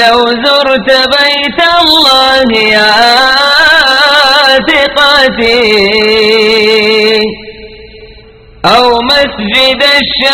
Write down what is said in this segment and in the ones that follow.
لو زرت بيت الله يا ثقتي أو مسجد الشافع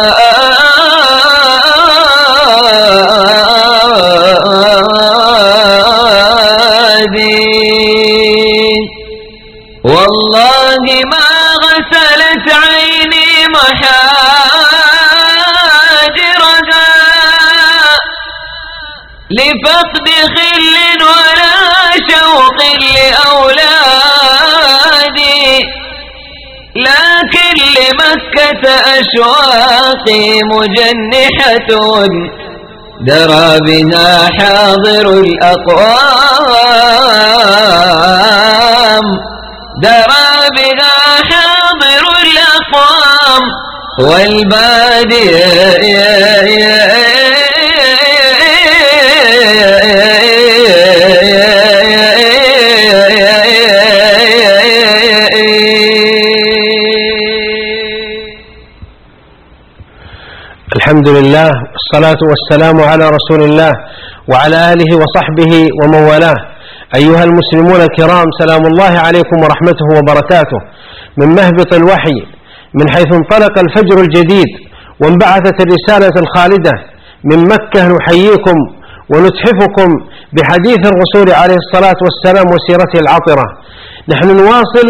لمكة أشواقي مجنحة درى بها حاضر الأقوام. درى بها حاضر الأقوام. والبادي الحمد لله والصلاة والسلام على رسول الله وعلى آله وصحبه ومن والاه أيها المسلمون الكرام سلام الله عليكم ورحمته وبركاته. من مهبط الوحي من حيث انطلق الفجر الجديد وانبعثت الرسالة الخالدة من مكة نحييكم ونتحفكم بحديث الرسول عليه الصلاة والسلام وسيرته العطرة. نحن نواصل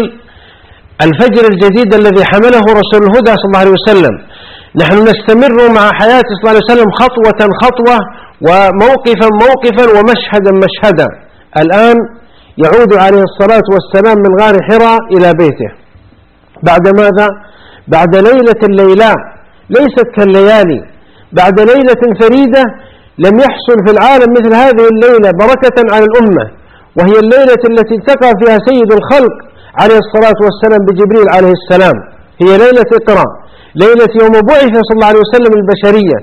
الفجر الجديد الذي حمله رسول الهدى صلى الله عليه وسلم نحن نستمر مع حياة صلى الله عليه وسلم خطوة خطوة وموقفا موقفا ومشهدا مشهدا. الآن يعود عليه الصلاة والسلام من غار حراء إلى بيته. بعد ماذا؟ بعد ليلة الليلاء ليست كالليالي. بعد ليلة فريدة لم يحصل في العالم مثل هذه الليلة بركة على الأمة وهي الليلة التي التقى فيها سيد الخلق عليه الصلاة والسلام بجبريل عليه السلام. هي ليلة اقرأ ليلة يوم بعث صلى الله عليه وسلم البشرية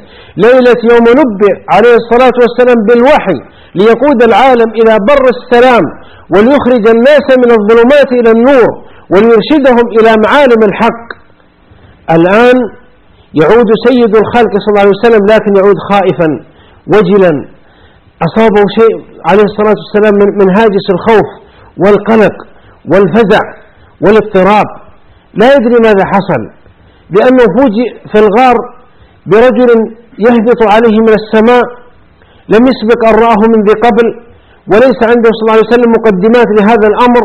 ليلة يوم نبئ عليه الصلاة والسلام بالوحي ليقود العالم إلى بر السلام وليخرج الناس من الظلمات إلى النور وليرشدهم إلى معالم الحق. الآن يعود سيد الخلق صلى الله عليه وسلم لكن يعود خائفا وجلا. أصابه شيء عليه الصلاة والسلام من هاجس الخوف والقلق والفزع والاضطراب. لا يدري ماذا حصل. لأنه فوجئ في الغار برجل يهبط عليه من السماء لم يسبق أن رآه من ذي قبل وليس عنده صلى الله عليه وسلم مقدمات لهذا الأمر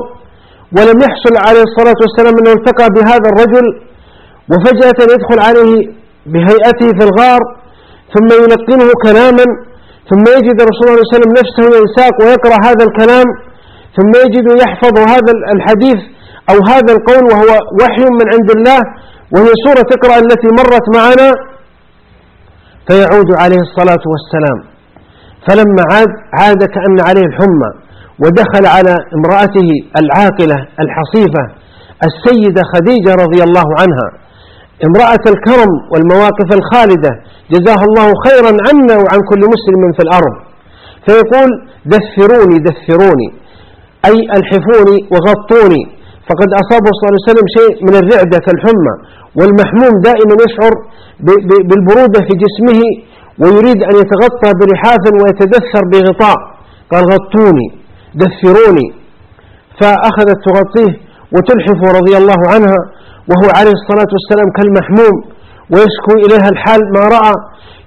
ولم يحصل عليه الصلاة والسلام أنه التقى بهذا الرجل وفجأة يدخل عليه بهيئته في الغار ثم يلقنه كلاما ثم يجد رسول الله صلى الله عليه وسلم نفسه ينساق ويقرأ هذا الكلام ثم يجد يحفظ هذا الحديث أو هذا القول وهو وحي من عند الله وهي سورة اقرأ التي مرت معنا فيعود عليه الصلاة والسلام. فلما عاد عاد كأن عليه الحمى ودخل على امرأته العاقلة الحصيفة السيدة خديجة رضي الله عنها. امرأة الكرم والمواقف الخالدة جزاها الله خيرا عنا وعن كل مسلم في الأرض. فيقول دثروني دثروني أي الحفوني وغطوني. فقد أصابه صلى الله عليه وسلم شيء من الرعدة كالحمى والمحموم دائما يشعر بالبرودة في جسمه ويريد أن يتغطى بلحاف ويتدثر بغطاء. قال غطوني دثروني. فأخذت تغطيه وتلحف رضي الله عنها وهو عليه الصلاة والسلام كالمحموم ويشكو إليها الحال ما رأى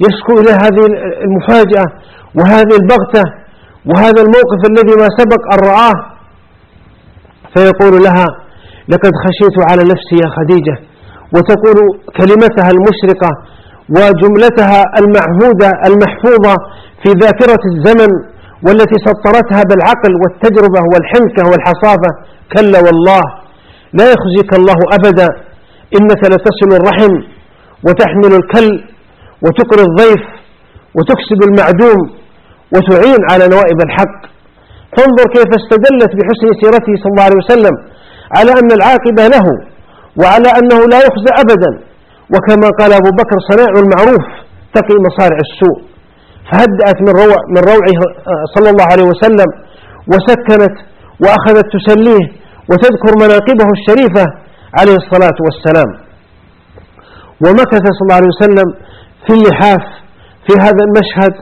يشكو إليها هذه المفاجأة وهذه البغتة وهذا الموقف الذي ما سبق أن رآه. فيقول لها لقد خشيت على نفسي يا خديجة. وتقول كلمتها المشرقة وجملتها المعهودة المحفوظة في ذاكرة الزمن والتي سطرتها بالعقل والتجربة والحنكة والحصافة. كلا والله لا يخزيك الله أبدا إنك لتصل الرحم وتحمل الكل وتقري الضيف وتكسب المعدوم وتعين على نوائب الحق. فانظر كيف استدلت بحسن سيرته صلى الله عليه وسلم على أن العاقبة له وعلى أنه لا يخزى أبدا. وكما قال أبو بكر صناع المعروف تقي مصارع السوء. فهدأت من, روع من روعه صلى الله عليه وسلم وسكنت وأخذت تسليه وتذكر مناقبه الشريفة عليه الصلاة والسلام. ومكث صلى الله عليه وسلم في اللحاف في هذا المشهد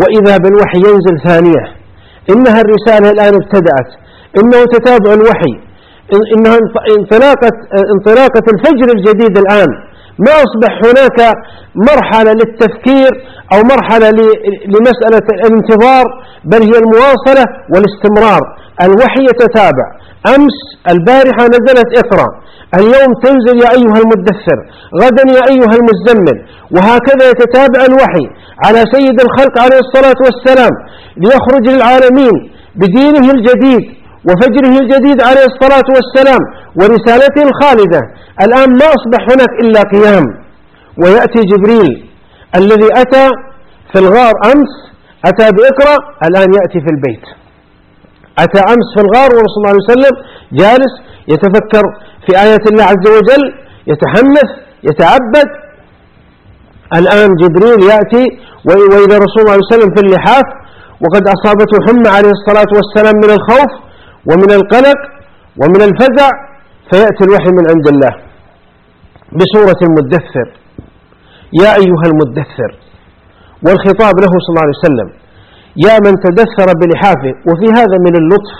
وإذا بالوحي ينزل ثانية. إنها الرسالة الآن ابتدأت. إنه تتابع الوحي. إنها انطلاقة, انطلاقة الفجر الجديد الآن. ما أصبح هناك مرحلة للتفكير أو مرحلة لمسألة الانتظار بل هي المواصلة والاستمرار. الوحي يتتابع. أمس البارحة نزلت إقرأ. اليوم تنزل يا أيها المدثر غدا يا أيها المزمل. وهكذا يتتابع الوحي على سيد الخلق عليه الصلاة والسلام ليخرج للعالمين بدينه الجديد وفجره الجديد عليه الصلاة والسلام ورسالته الخالدة. الآن ما أصبح هناك إلا قيام ويأتي جبريل الذي أتى في الغار أمس أتى بإقرأ الآن يأتي في البيت. أتى أمس في الغار ورسول الله عليه وسلم جالس يتفكر في آيات الله عز وجل يتحمس يتعبد. الآن جبريل يأتي وإذا رسول الله عليه وسلم في اللحاف وقد أصابته حمى عليه الصلاة والسلام من الخوف ومن القلق ومن الفزع فيأتي الوحي من عند الله بسورة المدثر يا أيها المدثر والخطاب له صلى الله عليه وسلم يا من تدثر بلحافه وفي هذا من اللطف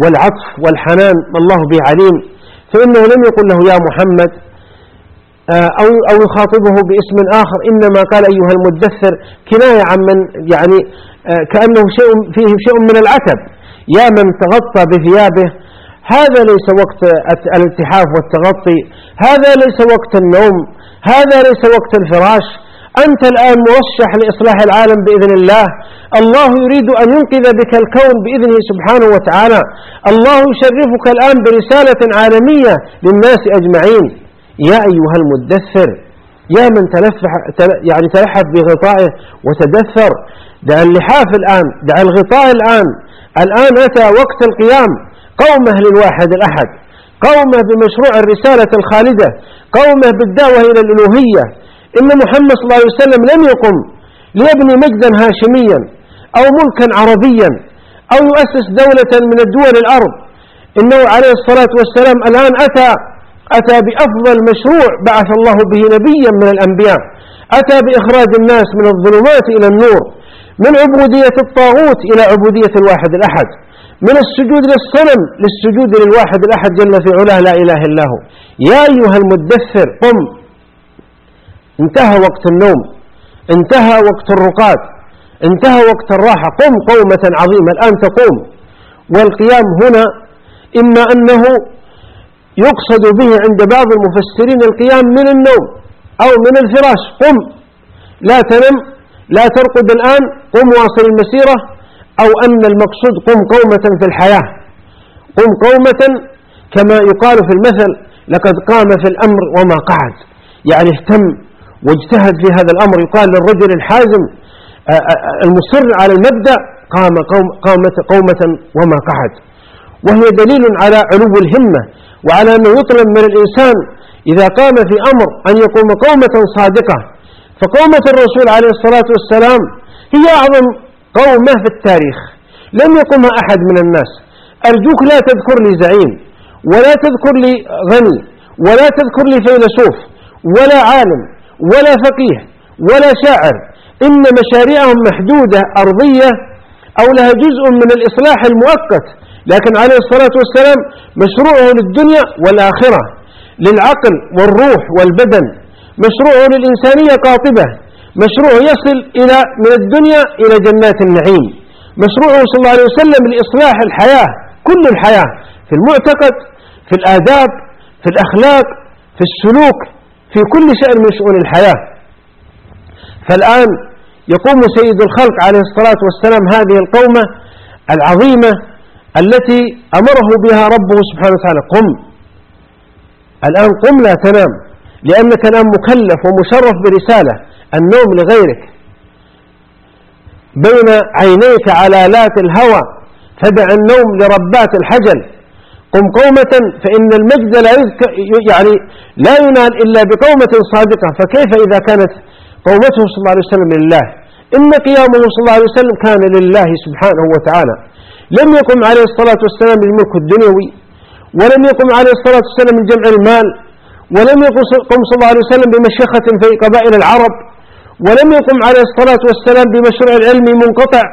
والعطف والحنان الله به عليم. فإنه لم يقل له يا محمد آه، أو أو يخاطبه باسم آخر إنما قال أيها المدثر كناية عن من يعني آه، كأنه شيء فيه شيء من العتب. يا من تغطى بثيابه هذا ليس وقت الالتحاف والتغطي هذا ليس وقت النوم هذا ليس وقت الفراش. أنت الآن موشح لإصلاح العالم بإذن الله الله يريد أن ينقذ بك الكون بإذنه سبحانه وتعالى. الله يشرفك الآن برسالة عالمية للناس أجمعين. يا أيها المدثر يا من تلفح يعني تلحف بغطائه وتدثر. دع اللحاف الآن دع الغطاء الآن. الآن أتى وقت القيام. قومه للواحد الأحد. قومه بمشروع الرسالة الخالدة. قومه بالدعوة إلى الألوهية. إن محمد صلى الله عليه وسلم لم يقم ليبني مجدا هاشميا. أو ملكا عربيا أو يؤسس دولة من الدول الأرض. إنه عليه الصلاة والسلام الآن أتى أتى بأفضل مشروع بعث الله به نبيا من الأنبياء. أتى بإخراج الناس من الظلمات إلى النور من عبودية الطاغوت إلى عبودية الواحد الأحد من السجود للصنم للسجود للواحد الأحد جل في علاه لا إله إلا هو. يا أيها المدثر قم. انتهى وقت النوم انتهى وقت الرقاد. انتهى وقت الراحة. قم قومة عظيمة الآن تقوم. والقيام هنا إما أنه يقصد به عند بعض المفسرين القيام من النوم أو من الفراش. قم. لا تنم لا ترقد الآن. قم واصل المسيرة. أو أن المقصود قم قومة في الحياة. قم قومة كما يقال في المثل لقد قام في الأمر وما قعد. يعني اهتم واجتهد في هذا الأمر. يقال للرجل الحازم المصر على المبدأ قام قومة, قومة وما قعد. وهي دليل على علو الهمة وعلى أنه يطلب من الإنسان إذا قام في أمر أن يقوم قومة صادقة. فقومة الرسول عليه الصلاة والسلام هي أعظم قومة في التاريخ. لم يقمها أحد من الناس. أرجوك لا تذكر لي زعيم ولا تذكر لي غني ولا تذكر لي فيلسوف ولا عالم ولا فقيه ولا شاعر إن مشاريعهم محدودة أرضية أو لها جزء من الإصلاح المؤقت. لكن عليه الصلاة والسلام مشروعه للدنيا والآخرة للعقل والروح والبدن. مشروعه للإنسانية قاطبة. مشروعه يصل إلى من الدنيا إلى جنات النعيم. مشروعه صلى الله عليه وسلم لإصلاح الحياة كل الحياة. في المعتقد في الآداب في الأخلاق في السلوك في كل شأن من شؤون الحياة. فالآن يقوم سيد الخلق عليه الصلاة والسلام هذه القومة العظيمة التي أمره بها ربه سبحانه وتعالى. قم. الآن قم لا تنام لأنك الآن مكلف ومشرف برسالة النوم لغيرك. بين عينيك علالات الهوى فدع النوم لربات الحجل. قم قومة فإن المجد لا يعني لا ينال إلا بقومة صادقة. فكيف إذا كانت قومته صلى الله عليه وسلم لله. إن قيامه صلى الله عليه وسلم كان لله سبحانه وتعالى. لم يقم عليه الصلاة والسلام بالملك الدنيوي ولم يقم عليه الصلاة والسلام من جمع المال ولم يقم صلى الله عليه وسلم بمشيخة في قبائل العرب ولم يقم عليه الصلاة والسلام بمشروع العلم منقطع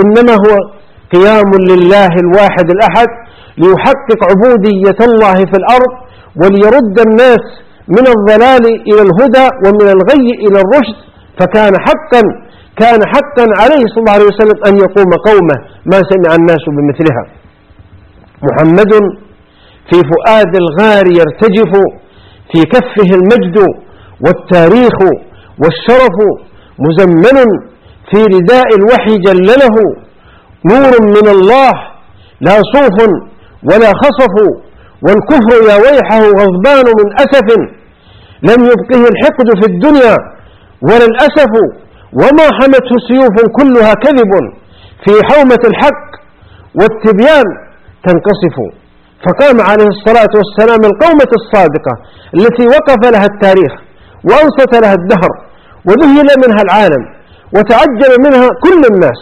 إنما هو قيام لله الواحد الأحد ليحقق عبودية الله في الأرض وليرد الناس من الضلال إلى الهدى ومن الغي إلى الرشد فكان حقا كان حقا عليه صلى الله عليه وسلم أن يقوم قومه ما سمع الناس بمثلها. محمد في فؤاد الغار يرتجف في كفه المجد والتاريخ والشرف مزمن في رداء الوحي جلله. نور من الله لا صوف ولا خصف والكفر يا ويحه غضبان من أسف. لم يبقه الحقد في الدنيا ولا الأسف وما حمته سيوف كلها كذب في حومة الحق والتبيان تنقصف. فقام عليه الصلاة والسلام القومة الصادقة التي وقف لها التاريخ وأنصت لها الدهر وذهل منها العالم وتعجب منها كل الناس.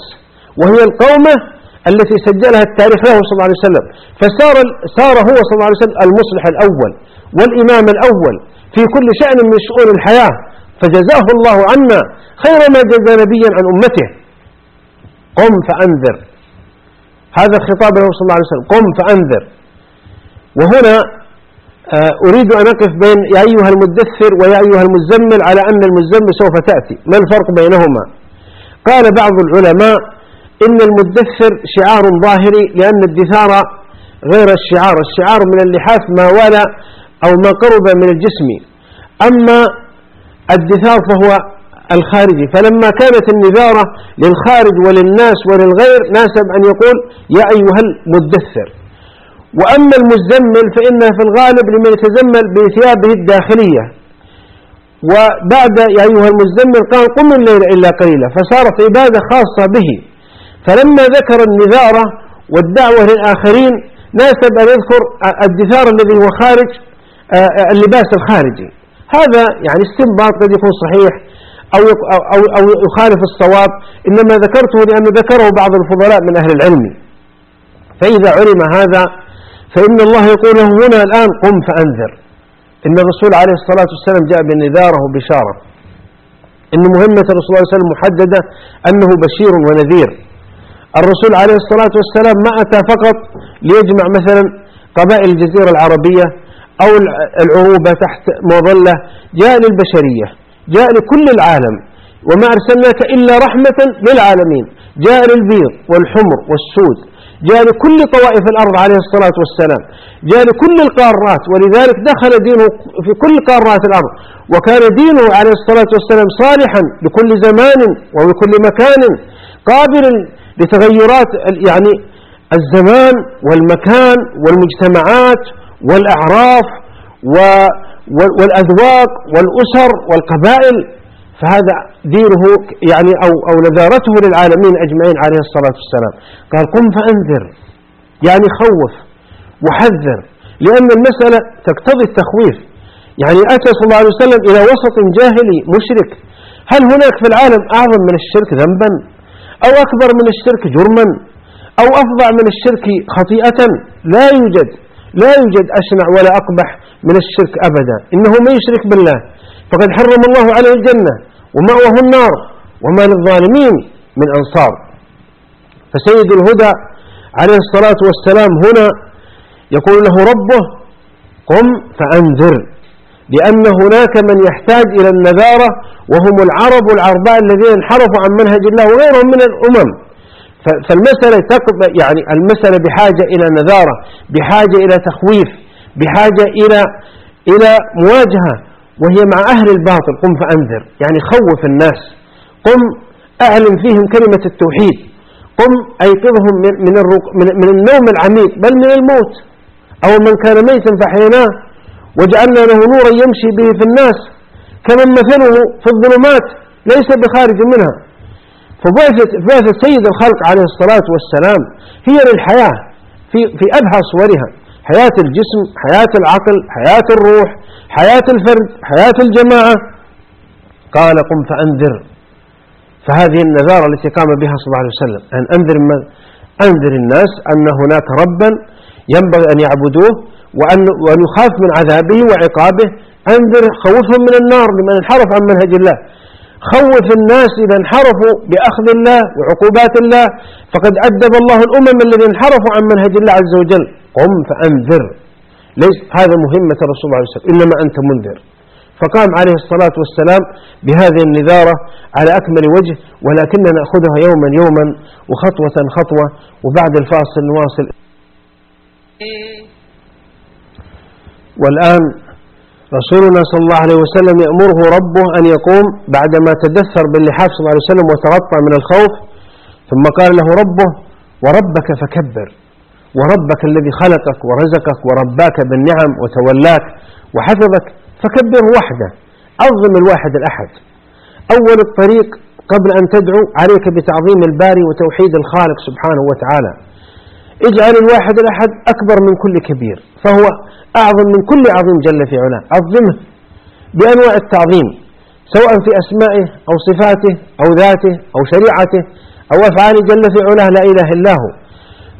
وهي القومة التي سجلها التاريخ له صلى الله عليه وسلم. فصار صار هو صلى الله عليه وسلم المصلح الأول والإمام الأول في كل شأن من شؤون الحياة فجزاه الله عنا خير ما جزى نبيا عن أمته. قم فأنذر. هذا الخطاب له صلى الله عليه وسلم. قم فأنذر. وهنا آه، أريد أن أقف بين يا أيها المدثر ويا أيها المزمل على أن المزمل سوف تأتي. ما الفرق بينهما؟ قال بعض العلماء إن المدثر شعار ظاهري لأن الدثار غير الشعار. الشعار من اللحاف ما والى أو ما قرب من الجسم أما الدثار فهو الخارجي. فلما كانت النذارة للخارج وللناس وللغير ناسب أن يقول يا أيها المدثر. وأما المزمل فإنه في الغالب لمن يتزمل بثيابه الداخلية. وبعد يا أيها المزمل قال قم الليل إلا قليلا. فصارت عبادة خاصة به. فلما ذكر النذارة والدعوة للآخرين ناسب أن يذكر الدثار الذي هو خارج اللباس الخارجي. هذا يعني استنباط قد يكون صحيح أو أو أو يخالف الصواب إنما ذكرته لأنه ذكره بعض الفضلاء من أهل العلم. فإذا علم هذا فإن الله يقول له هنا الآن قم فأنذر. إن الرسول عليه الصلاة والسلام جاء بالنذارة وبشارة إن مهمة الرسول صلى الله عليه وسلم محددة أنه بشير ونذير. الرسول عليه الصلاة والسلام ما أتى فقط ليجمع مثلا قبائل الجزيرة العربية أو العروبة تحت مظلة جاء للبشرية جاء لكل العالم وما أرسلناك إلا رحمة للعالمين. جاء للبيض والحمر والسود جاء لكل طوائف الأرض عليه الصلاة والسلام جاء لكل القارات ولذلك دخل دينه في كل قارات الأرض وكان دينه عليه الصلاة والسلام صالحا لكل زمان ولكل مكان قابل لتغيرات يعني الزمان والمكان والمجتمعات والأعراف والأذواق والأسر والقبائل فهذا دينه يعني أو, أو نذارته للعالمين أجمعين عليه الصلاة والسلام. قال قم فأنذر. يعني خوف وحذر لأن المسألة تقتضي التخويف. يعني أتى صلى الله عليه وسلم إلى وسط جاهلي مشرك. هل هناك في العالم أعظم من الشرك ذنبا؟ أو أكبر من الشرك جرما؟ أو أفظع من الشرك خطيئة؟ لا يوجد. لا يوجد أشنع ولا أقبح من الشرك أبدا. إنه ما يشرك بالله. فقد حرم الله عليه الجنة ومأواه النار وما للظالمين من أنصار. فسيد الهدى عليه الصلاة والسلام هنا يقول له ربه قم فأنذر لأن هناك من يحتاج إلى النذارة وهم العرب العرباء الذين انحرفوا عن منهج الله وغيرهم من الأمم. فالمسألة يعني المسألة بحاجة إلى نذارة بحاجة إلى تخويف بحاجة إلى إلى مواجهة وهي مع أهل الباطل. قم فأنذر. يعني خوف الناس. قم أعلم فيهم كلمة التوحيد. قم أيقظهم من, من, النوم العميق بل من الموت. أو من كان ميتا فحيناه. وجعلنا له نورا يمشي به في الناس. كمن مثله في الظلمات ليس بخارج منها. فبعثة سيد الخلق عليه الصلاة والسلام هي للحياة في, في أبهى صورها. حياة الجسم حياة العقل حياة الروح حياة الفرد حياة الجماعة. قال قم فأنذر. فهذه النذارة التي قام بها صلى الله عليه وسلم. أن أنذر, أنذر الناس أن هناك ربا ينبغي أن يعبدوه وأن, وأن يخاف من عذابه وعقابه. أنذر خوفهم من النار لمن انحرف عن منهج الله. خوف الناس إذا انحرفوا بأخذ الله وعقوبات الله. فقد أدب الله الأمم الذين انحرفوا عن منهج الله عز وجل. قم فأنذر. ليس هذا مهمة رسول الله عليه وسلم. إنما أنت منذر. فقام عليه الصلاة والسلام بهذه النذارة على أكمل وجه ولكن نأخذها يوما يوما وخطوة خطوة وبعد الفاصل نواصل. والآن رسولنا صلى الله عليه وسلم يأمره ربه أن يقوم بعدما تدثر باللحاف صلى الله عليه وسلم وتغطى من الخوف ثم قال له ربه وربك فكبر وربك الذي خلقك ورزقك ورباك بالنعم وتولاك وحفظك فكبره وحده عظم الواحد الأحد. أول الطريق قبل أن تدعو عليك بتعظيم الباري وتوحيد الخالق سبحانه وتعالى. اجعل الواحد الأحد أكبر من كل كبير فهو أعظم من كل عظيم جل في علاه. عظمه بأنواع التعظيم سواء في أسمائه أو صفاته أو ذاته أو شريعته أو أفعاله جل في علاه لا إله إلا هو.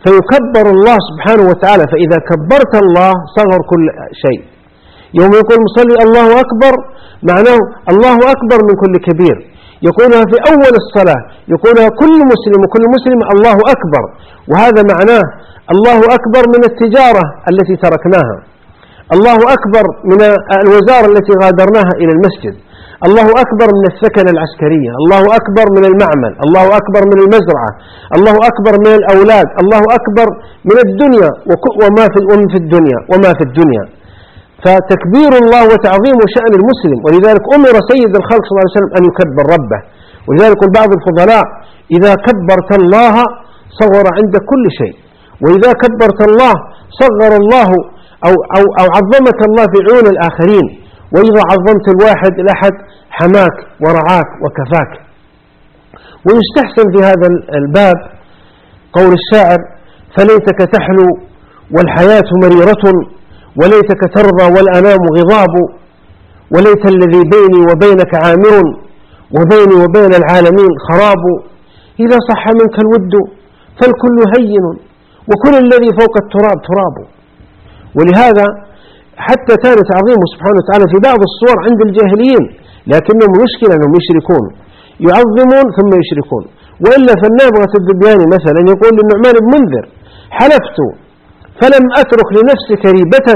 فيكبر الله سبحانه وتعالى فإذا كبرت الله صغر كل شيء. يوم يقول مصلي الله أكبر معناه الله أكبر من كل كبير. يقولها في أول الصلاة يقولها كل مسلم وكل مسلم الله أكبر. وهذا معناه الله أكبر من التجارة التي تركناها. الله أكبر من الوزارة التي غادرناها إلى المسجد. الله أكبر من السكن العسكرية. الله أكبر من المعمل. الله أكبر من المزرعة. الله أكبر من الأولاد. الله أكبر من الدنيا. وما في الدنيا. وما في الدنيا. فتكبير الله وتعظيم شأن المسلم ولذلك أمر سيد الخلق صلى الله عليه وسلم أن يكبر ربه. ولذلك بعض الفضلاء إذا كبرت الله صغر عند كل شيء. وإذا كبرت الله صغر الله أو, أو, أو عظمك الله في عيون الآخرين. وإذا عظمت الواحد الأحد حماك ورعاك وكفاك. ويستحسن في هذا الباب قول الشاعر فليتك تحلو والحياة مريرة وليتك ترضى والأنام غضاب وليت الذي بيني وبينك عامر وبيني وبين العالمين خراب. إذا صح منك الود فالكل هين وكل الذي فوق التراب تراب. ولهذا حتى كان تعظيمه سبحانه وتعالى في بعض الصور عند الجاهليين لكنهم مشكلة أنهم يشركون يعظمون ثم يشركون. وإلا فالنابغة الدبياني مثلا يقول للنعمان بن منذر حلفت فلم أترك لنفسك ريبة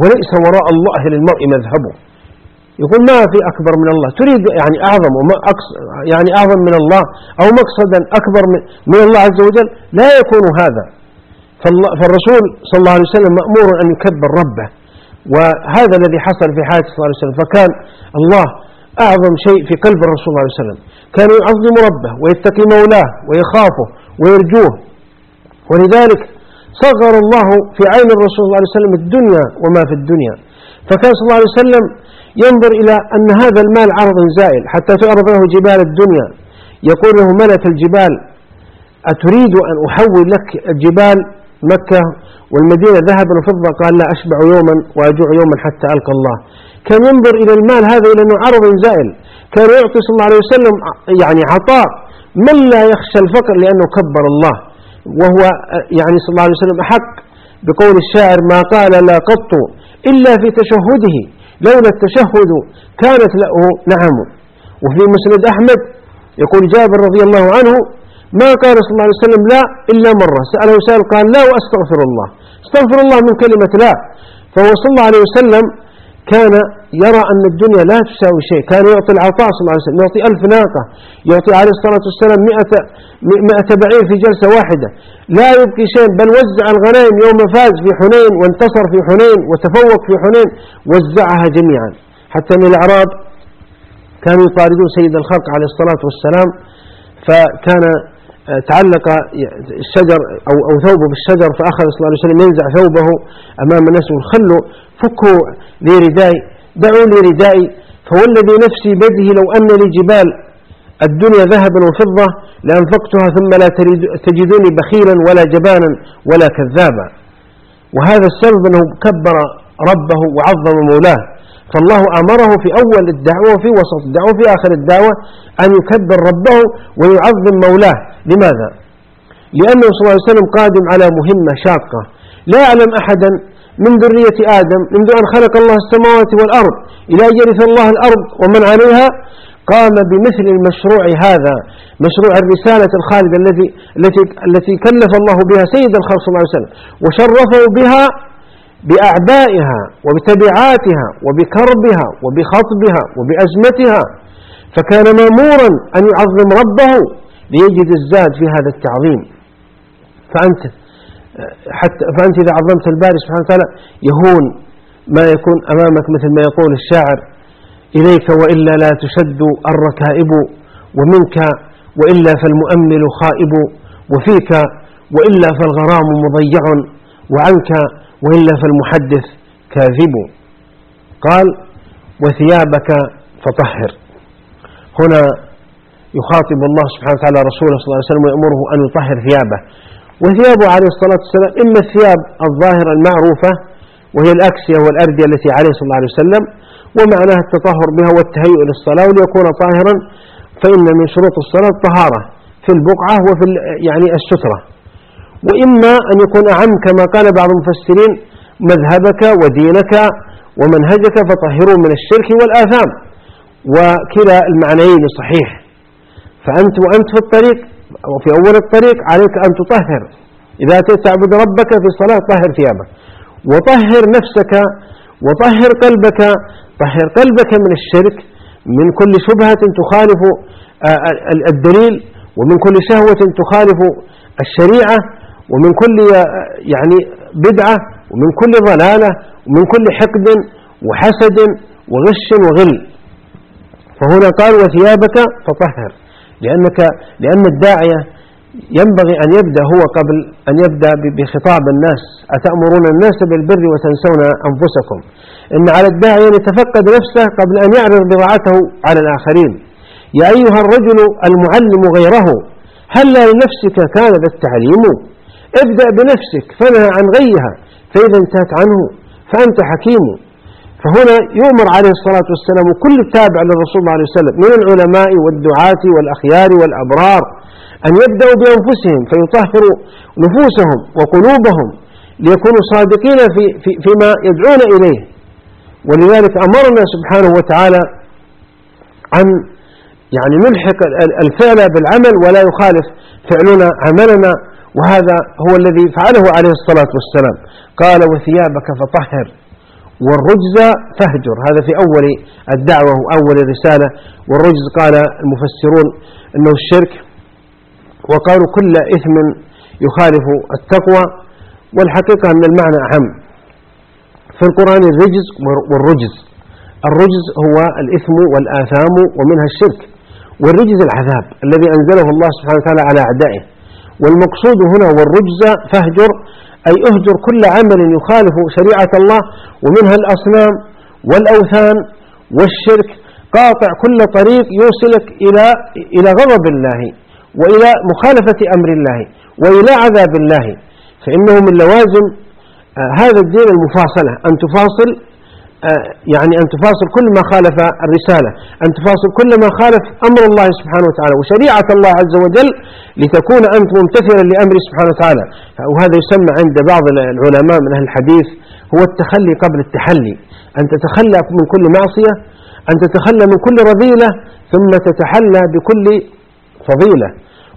وليس وراء الله للمرء مذهبه يقول ما في أكبر من الله؟ تريد يعني أعظم وما يعني أعظم من الله أو مقصدا أكبر من الله عز وجل؟ لا يكون هذا. فالرسول صلى الله عليه وسلم مأمور أن يكبر ربه. وهذا الذي حصل في حياة صلى الله عليه وسلم فكان الله أعظم شيء في قلب الرسول صلى الله عليه وسلم. كان يعظم ربه ويتقي مولاه ويخافه ويرجوه. ولذلك صغر الله في عين الرسول صلى الله عليه وسلم الدنيا وما في الدنيا. فكان صلى الله عليه وسلم ينظر إلى أن هذا المال عرض زائل حتى تعرض له جبال الدنيا. يقول له ملك الجبال أتريد أن أحول لك الجبال مكة والمدينة ذهبا وفضة؟ قال لا أشبع يوما وأجوع يوما حتى ألقى الله. كان ينظر إلى المال هذا إلى أنه عرض زائل. كان يعطي صلى الله عليه وسلم يعني عطاء. من لا يخشى الفقر؟ لأنه كبر الله. وهو يعني صلى الله عليه وسلم أحق بقول الشاعر ما قال لا قط إلا في تشهده لولا التشهد كانت له نعم. وفي مسند أحمد يقول جابر رضي الله عنه ما قال صلى الله عليه وسلم لا إلا مرة سأله سائل قال لا وأستغفر الله استغفر الله من كلمة لا. فهو صلى الله عليه وسلم كان يرى أن الدنيا لا تساوي شيء. كان يعطي العطاء صلى الله عليه وسلم يعطي ألف ناقة يعطي عليه الصلاة والسلام مئة, مئة بعير في جلسة واحدة. لا يبقي شيء بل وزع الغنائم يوم فاز في حنين وانتصر في حنين وتفوق في حنين وزعها جميعا. حتى من الأعراب كانوا يطاردون سيد الخلق عليه الصلاة والسلام فكان تعلق الشجر أو, أو ثوبه بالشجر فأخذ صلى الله عليه وسلم ينزع ثوبه أمام الناس خلوا فكوا لي ردائي دعوا لي ردائي فوالذي نفسي بيده لو أن لي جبال الدنيا ذهبا وفضة لأنفقتها ثم لا تجدوني بخيلا ولا جبانا ولا كذابا. وهذا السبب أنه كبر ربه وعظم مولاه. فالله أمره في أول الدعوة وفي وسط الدعوة وفي آخر الدعوة أن يكبر ربه ويعظم مولاه. لماذا؟ لأنه صلى الله عليه وسلم قادم على مهمة شاقة. لا يعلم أحدا من ذرية آدم منذ أن خلق الله السماوات والأرض إلى يرث الله الأرض ومن عليها؟ قام بمثل المشروع هذا مشروع الرسالة الخالدة التي التي كلف الله بها سيد الخلق صلى الله عليه وسلم وشرفه بها بأعبائها وبتبعاتها وبكربها وبخطبها وبأزمتها فكان مامورا أن يعظم ربه ليجد الزاد في هذا التعظيم. فأنت حتى فأنت إذا عظمت الباري سبحانه وتعالى يهون ما يكون أمامك مثل ما يقول الشاعر إليك وإلا لا تشد الركائب ومنك وإلا فالمؤمل خائب وفيك وإلا فالغرام مضيع وعنك وإلا فالمحدث كاذب. قال وثيابك فطهر. هنا يخاطب الله سبحانه وتعالى رسوله صلى الله عليه وسلم ويأمره أن يطهر ثيابه. وثيابه عليه الصلاة والسلام إما الثياب الظاهرة المعروفة وهي الأكسية والأردية التي عليه صلى الله عليه وسلم ومعناها التطهر بها والتهيؤ للصلاة وليكون طاهرا فإن من شروط الصلاة الطهارة في البقعة وفي يعني السترة. وإما أن يكون أعم كما قال بعض المفسرين مذهبك ودينك ومنهجك فطهروا من الشرك والآثام. وكلا المعنيين صحيح. فأنت وأنت في الطريق وفي أول الطريق عليك أن تطهر. إذا أتيت تعبد ربك في الصلاة طهر ثيابك. وطهر نفسك وطهر قلبك طهر قلبك من الشرك من كل شبهة تخالف آه، الدليل ومن كل شهوة تخالف الشريعة. ومن كل يعني بدعة ومن كل ضلالة ومن كل حقد وحسد وغش وغل. فهنا قال وثيابك فطهر لأنك لأن الداعية ينبغي أن يبدأ هو قبل أن يبدأ بخطاب الناس أتأمرون الناس بالبر وتنسون أنفسكم؟ إن على الداعية أن يتفقد نفسه قبل أن يعرض بضاعته على الآخرين. يا أيها الرجل المعلم غيره هل لنفسك كان ذا التعليم؟ ابدأ بنفسك فنهى عن غيها فإذا انتهت عنه فأنت حكيم. فهنا يؤمر عليه الصلاة والسلام وكل التابع للرسول الله عليه وسلم من العلماء والدعاة والأخيار والأبرار أن يبدأوا بأنفسهم فيطهروا نفوسهم وقلوبهم ليكونوا صادقين في في فيما يدعون إليه. ولذلك أمرنا سبحانه وتعالى أن يعني نلحق الفعل بالعمل ولا يخالف فعلنا عملنا وهذا هو الذي فعله عليه الصلاة والسلام. قال وثيابك فطهر والرجز فهجر هذا في أول الدعوة وأول الرسالة. والرجز قال المفسرون أنه الشرك وقالوا كل إثم يخالف التقوى. والحقيقة أن المعنى أهم. في القرآن الرجز والرجز. الرجز هو الإثم والآثام ومنها الشرك. والرجز العذاب الذي أنزله الله سبحانه وتعالى على أعدائه. والمقصود هنا والرجز فهجر أي اهجر كل عمل يخالف شريعة الله ومنها الأصنام والأوثان والشرك. قاطع كل طريق يوصلك إلى إلى غضب الله وإلى مخالفة أمر الله وإلى عذاب الله. فإنه من لوازم آه، هذا الدين المفاصلة أن تفاصل يعني أن تفاصل كل ما خالف الرسالة أن تفاصل كل ما خالف أمر الله سبحانه وتعالى وشريعة الله عز وجل لتكون أنت ممتثلا لأمره سبحانه وتعالى. وهذا يسمى عند بعض العلماء من أهل الحديث هو التخلي قبل التحلي. أن تتخلى من كل معصية أن تتخلى من كل رذيلة ثم تتحلى بكل فضيلة.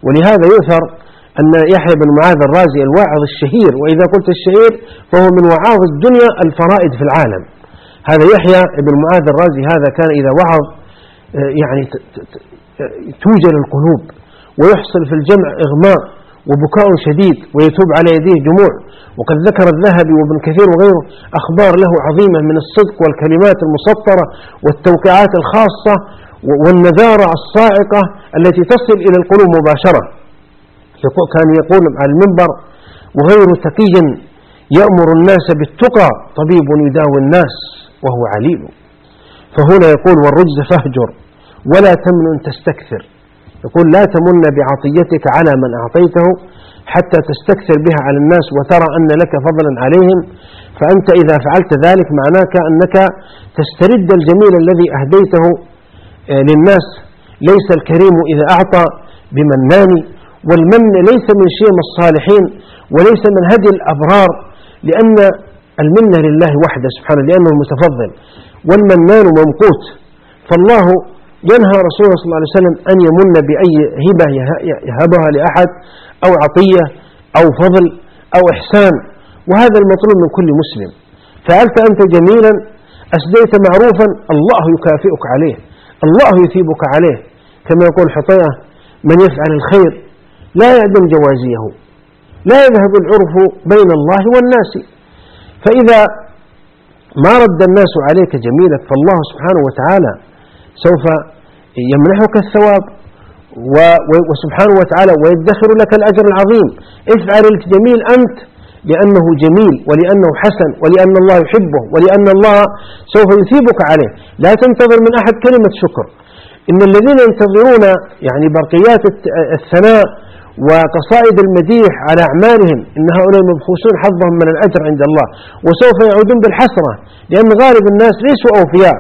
ولهذا يؤثر أن يحيى بن معاذ الرازي الواعظ الشهير وإذا قلت الشهير فهو من وعاظ الدنيا الفرائد في العالم. هذا يحيى بن معاذ الرازي هذا كان إذا وعظ آه، يعني توجل القلوب ويحصل في الجمع إغماء وبكاء شديد ويتوب على يديه دموع وقد ذكر الذهبي وابن كثير وغيره أخبار له عظيمة من الصدق والكلمات المسطرة والتوقيعات الخاصة والنذارة الصاعقة التي تصل إلى القلوب مباشرة. كان يقول على المنبر وغير تقي يأمر الناس بالتقى طبيب يداوي الناس. وهو عليل فهنا يقول والرجز فاهجر ولا تمن تستكثر. يقول لا تمن بعطيتك على من أعطيته حتى تستكثر بها على الناس وترى أن لك فضلا عليهم. فأنت إذا فعلت ذلك معناك أنك تسترد الجميل الذي أهديته آه، للناس. ليس الكريم إذا أعطى بمنان والمن ليس من شيم الصالحين وليس من هدي الأبرار لأن المنة لله وحده سبحانه لأنه المتفضل والمنان ممقوت فالله ينهى رسول الله صلى الله عليه وسلم أن يمن بأي هبة يهبها لأحد أو عطية أو فضل أو إحسان. وهذا المطلوب من كل مسلم. فعلت أنت جميلا أسديت معروفا الله يكافئك عليه الله يثيبك عليه. كما يقول حطيئة من يفعل الخير لا يعدم جوازيه لا يذهب العرف بين الله والناس. فإذا ما رد الناس عليك جميلك فالله سبحانه وتعالى سوف يمنحك الثواب وسبحانه وتعالى ويدخر لك الأجر العظيم. افعل الجميل أنت لأنه جميل ولأنه حسن ولأن الله يحبه ولأن الله سوف يثيبك عليه. لا تنتظر من أحد كلمة شكر. إن الذين ينتظرون يعني برقيات الثناء وقصائد المديح على أعمالهم إن هؤلاء مبخوسون حظهم من الأجر عند الله. وسوف يعودون بالحسرة لأن غالب الناس ليسوا أوفياء.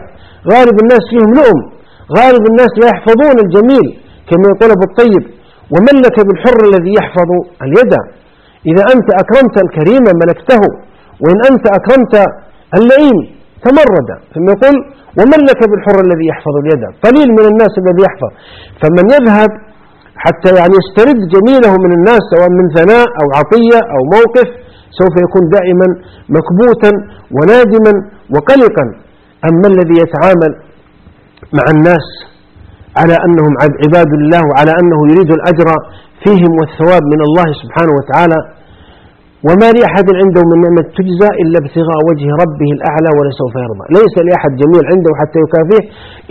غالب الناس فيهم لؤم. غالب الناس لا يحفظون الجميل كما يقول أبو الطيب ومن لك بالحر الذي يحفظ اليد؟ إذا أنت أكرمت الكريم ملكته وإن أنت أكرمت اللئيم تمرد. ثم يقول ومن لك بالحر الذي يحفظ اليد؟ قليل من الناس الذي يحفظ. فمن يذهب حتى يعني يسترد جميله من الناس سواء من ثناء أو عطية أو موقف سوف يكون دائما مكبوتا ونادما وقلقا. أما الذي يتعامل مع الناس على أنهم عباد الله وعلى أنه يريد الأجر فيهم والثواب من الله سبحانه وتعالى وما لأحد عنده من نعمة تجزى إلا ابتغاء وجه ربه الأعلى ولسوف يرضى. ليس لأحد جميل عنده حتى يكافيه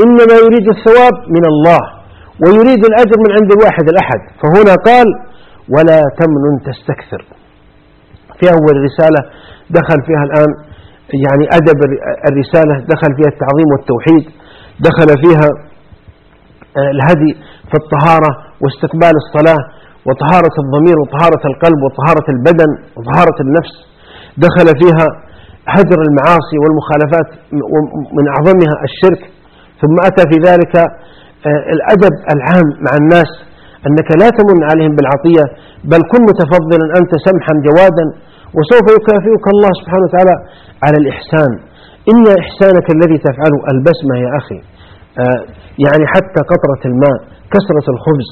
إنما يريد الثواب من الله. ويريد الأجر من عند الواحد الأحد. فهنا قال ولا تمنن تستكثر. في أول رسالة دخل فيها الآن يعني أدب الرسالة دخل فيها التعظيم والتوحيد دخل فيها آه، الهدي في الطهارة واستقبال الصلاة وطهارة الضمير وطهارة القلب وطهارة البدن وطهارة النفس دخل فيها هجر المعاصي والمخالفات من أعظمها الشرك ثم أتى في ذلك الأدب العام مع الناس أنك لا تمن عليهم بالعطية بل كن متفضلا أنت سمحا جوادا وسوف يكافئك الله سبحانه وتعالى على الإحسان. إن إحسانك الذي تفعله البسمة يا أخي آه، يعني حتى قطرة الماء كسرة الخبز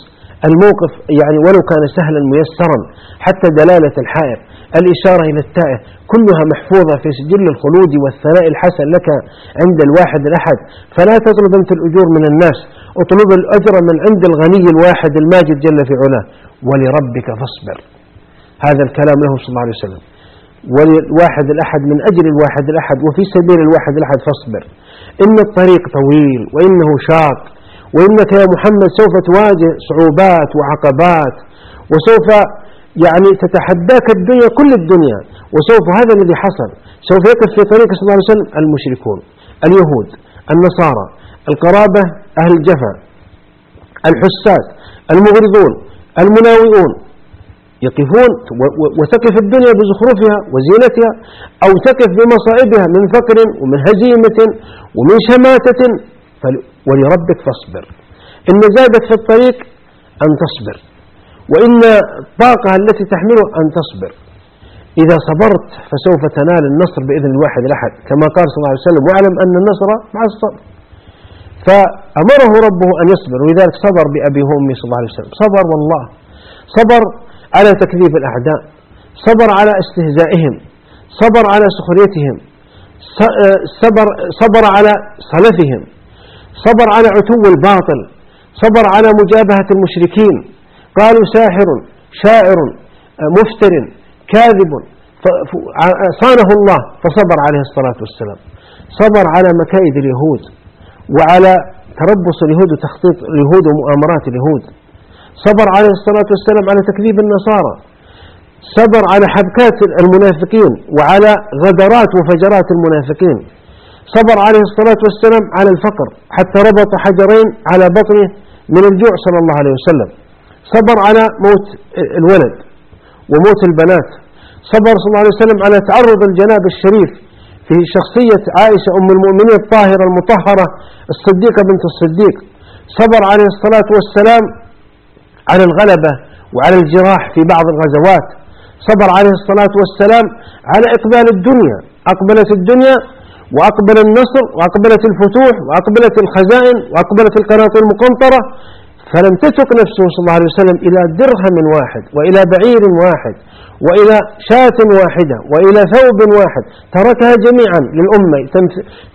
الموقف يعني ولو كان سهلا ميسرا حتى دلالة الحائر الإشارة إلى التائه كلها محفوظة في سجل الخلود والثناء الحسن لك عند الواحد الأحد. فلا تطلب أنت الأجور من الناس. اطلب الأجر من عند الغني الواحد الماجد جل في علاه. ولربك فاصبر. هذا الكلام له صلى الله عليه وسلم. وللواحد الأحد من أجل الواحد الأحد وفي سبيل الواحد الأحد فاصبر. إن الطريق طويل وإنه شاق وإنك يا محمد سوف تواجه صعوبات وعقبات وسوف يعني تتحداك الدنيا كل الدنيا. وسوف هذا الذي حصل. سوف يقف في طريق صلى الله عليه وسلم المشركون اليهود النصارى. القرابة أهل الجفا الحساس المغرضون المناوئون. يقفون وتقف الدنيا بزخرفها وزينتها أو تقف بمصائبها من فقر ومن هزيمة ومن شماتة. ولربك فاصبر. إن زادت في الطريق أن تصبر وإن الطاقة التي تحمله أن تصبر. إذا صبرت فسوف تنال النصر بإذن الواحد الأحد كما قال صلى الله عليه وسلم واعلم أن النصر مع الصبر. فأمره ربه أن يصبر ولذلك صبر بأبي وأمي صلى الله عليه وسلم. صبر والله. صبر على تكذيب الأعداء. صبر على استهزائهم. صبر على سخريتهم. صبر, صبر على صلفهم صبر على عتو الباطل. صبر على مجابهة المشركين. قالوا ساحر شاعر مفتر كاذب. صانه الله. فصبر عليه الصلاة والسلام. صبر على مكائد اليهود. وعلى تربص اليهود وتخطيط اليهود ومؤامرات اليهود. صبر عليه الصلاة والسلام على تكذيب النصارى. صبر على حبكات المنافقين وعلى غدرات وفجرات المنافقين. صبر عليه الصلاة والسلام على الفقر حتى ربط حجرين على بطنه من الجوع صلى الله عليه وسلم. صبر على موت الولد وموت البنات. صبر صلى الله عليه وسلم على تعرض الجناب الشريف في شخصية عائشة أم المؤمنين الطاهرة المطهرة الصديقة بنت الصديق. صبر عليه الصلاة والسلام على الغلبة وعلى الجراح في بعض الغزوات. صبر عليه الصلاة والسلام على إقبال الدنيا. أقبلت الدنيا وأقبل النصر وأقبلت الفتوح وأقبلت الخزائن وأقبلت القناطر المقنطرة. فلم تترك نفسه صلى الله عليه وسلم إلى درهم واحد وإلى بعير واحد. وإلى شاة واحدة وإلى ثوب واحد. تركها جميعا للأمة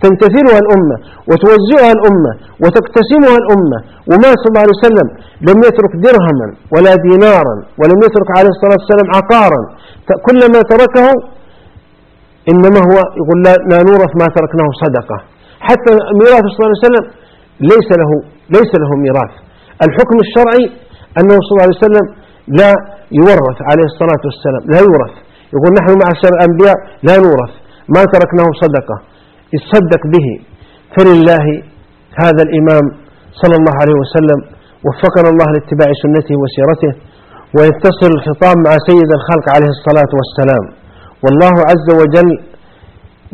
تنتثرها الأمة وتوزعها الأمة وتقتسمها الأمة. وما صلى الله عليه وسلم لم يترك درهما ولا دينارا ولم يترك عليه الصلاة والسلام عقارا. كل ما تركه إنما هو يقول لا نورث ما تركناه صدقة. حتى ميراث صلى الله عليه وسلم ليس له ليس له ميراث. الحكم الشرعي أنه صلى الله عليه وسلم لا يورث عليه الصلاة والسلام لا يورث. يقول نحن معشر الأنبياء لا نورث. ما تركناه صدقة. يصدق به. فلله هذا الإمام صلى الله عليه وسلم وفقنا الله لاتباع سنته وسيرته ويتصل الخطاب مع سيد الخلق عليه الصلاة والسلام. والله عز وجل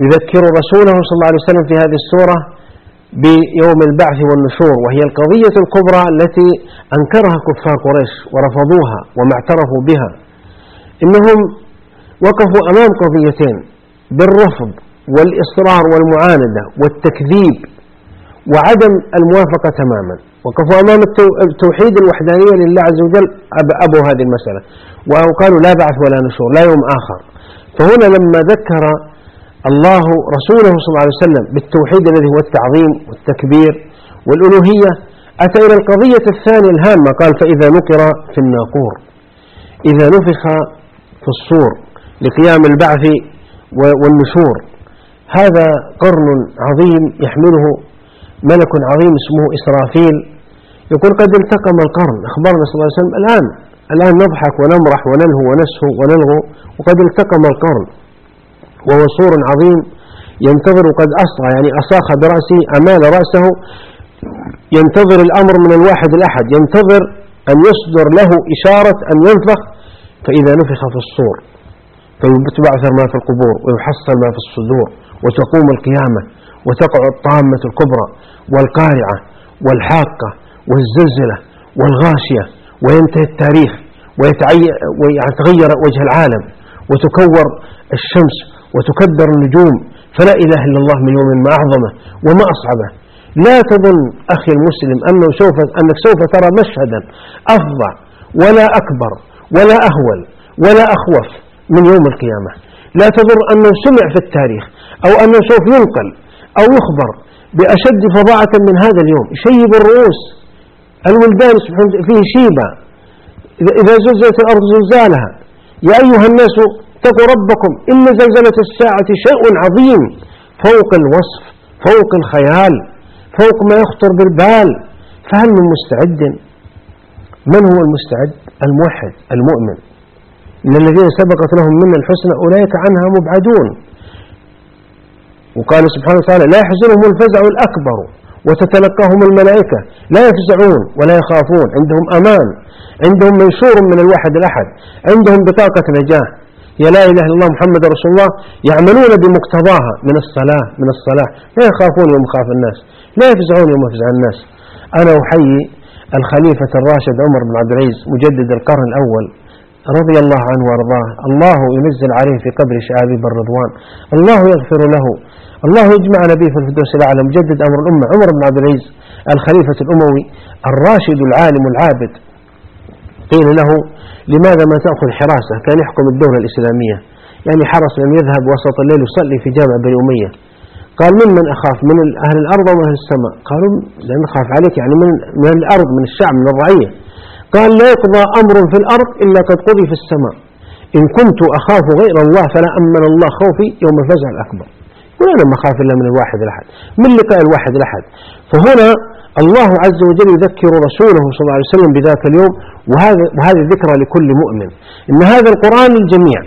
يذكر رسوله صلى الله عليه وسلم في هذه السورة بيوم البعث والنشور وهي القضية الكبرى التي أنكرها كفار قريش ورفضوها وما اعترفوا بها. إنهم وقفوا أمام قضيتين بالرفض والإصرار والمعاندة والتكذيب وعدم الموافقة تماما. وقفوا أمام التوحيد الوحدانية لله عز وجل أبوا هذه المسألة. وقالوا لا بعث ولا نشور لا يوم آخر. فهنا لما ذكر الله رسوله صلى الله عليه وسلم بالتوحيد الذي هو التعظيم والتكبير والألوهية أتى إلى القضية الثانية الهامة قال فإذا نقر في الناقور إذا نفخ في الصور لقيام البعث والنشور هذا قرن عظيم يحمله ملك عظيم اسمه إسرافيل. يقول قد التقم القرن أخبرنا صلى الله عليه وسلم الآن الآن نضحك ونمرح ونلهو ونسهو ونلغو وقد التقم القرن. وهو سور عظيم ينتظر قد أصغى يعني أصاخ برأسه أمال رأسه. ينتظر الأمر من الواحد الأحد ينتظر أن يصدر له إشارة أن ينفخ فإذا نفخ في الصور فيتبعثر ما في القبور ويحصل ما في الصدور وتقوم القيامة وتقع الطامة الكبرى والقارعة والحاقة والزلزلة والغاشية وينتهي التاريخ ويتغير وجه العالم وتكور الشمس وتكدر النجوم فلا إله إلا الله من يوم ما أعظمه وما أصعبه. لا تظن أخي المسلم أنه سوف أنك سوف ترى مشهدا أفظع ولا أكبر ولا أهول ولا أخوف من يوم القيامة. لا تظن أنه سمع في التاريخ أو أنه سوف ينقل أو يخبر بأشد فظاعة من هذا اليوم. يشيب الرؤوس الولدان فيه شيبة. إذا زلزلت الأرض زلزالها. يا أيها الناس اتقوا ربكم إن زلزلة الساعة شيء عظيم. فوق الوصف فوق الخيال فوق ما يخطر بالبال. فهل من مستعد؟ من هو المستعد؟ الموحد المؤمن. إن الذين سبقت لهم منا الحسنى أولئك عنها مبعدون. وقال سبحانه وتعالى لا يحزنهم الفزع الأكبر وتتلقاهم الملائكة. لا يفزعون ولا يخافون. عندهم أمان. عندهم منشور من الواحد الأحد. عندهم بطاقة نجاة. يا لا إله إلا الله محمد رسول الله يعملون بمقتضاها من الصلاة من الصلاة. لا يخافون يوم خاف الناس لا يفزعون يوم يفزع الناس. أنا أحيي الخليفة الراشد عمر بن عبد العزيز مجدد القرن الأول رضي الله عنه وأرضاه. الله ينزل عليه في قبر شعابيب الرضوان الله يغفر له. الله يجمعنا به في الفردوس الأعلى مجدد أمر الأمة عمر بن عبد العزيز الخليفة الأموي الراشد العالم العابد. قيل له لماذا ما تأخذ حراسة كان يحكم الدولة الإسلامية؟ يعني حرس لم يذهب وسط الليل يصلي في جامع بني أمية. قال من من أخاف؟ من أهل الأرض أو أهل السماء؟ قالوا لأن أخاف عليك يعني من, من الأرض من الشعب من الرعية. قال لا يقضى أمر في الأرض إلا قد قضي في السماء. إن كنت أخاف غير الله فلا أمن الله خوفي يوم الفزع الأكبر. ولا ما أخاف إلا من الواحد الأحد من لقاء الواحد الأحد. فهنا الله عز وجل يذكر رسوله صلى الله عليه وسلم بذاك اليوم وهذا وهذه ذكرى لكل مؤمن. إن هذا القرآن للجميع.